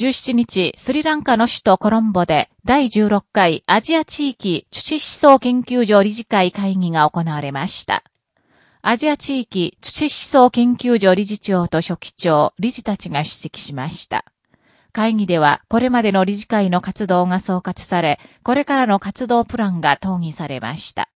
17日、スリランカの首都コロンボで第16回アジア地域土思想研究所理事会会議が行われました。アジア地域土思想研究所理事長と書記長、理事たちが出席しました。会議では、これまでの理事会の活動が総括され、これからの活動プランが討議されました。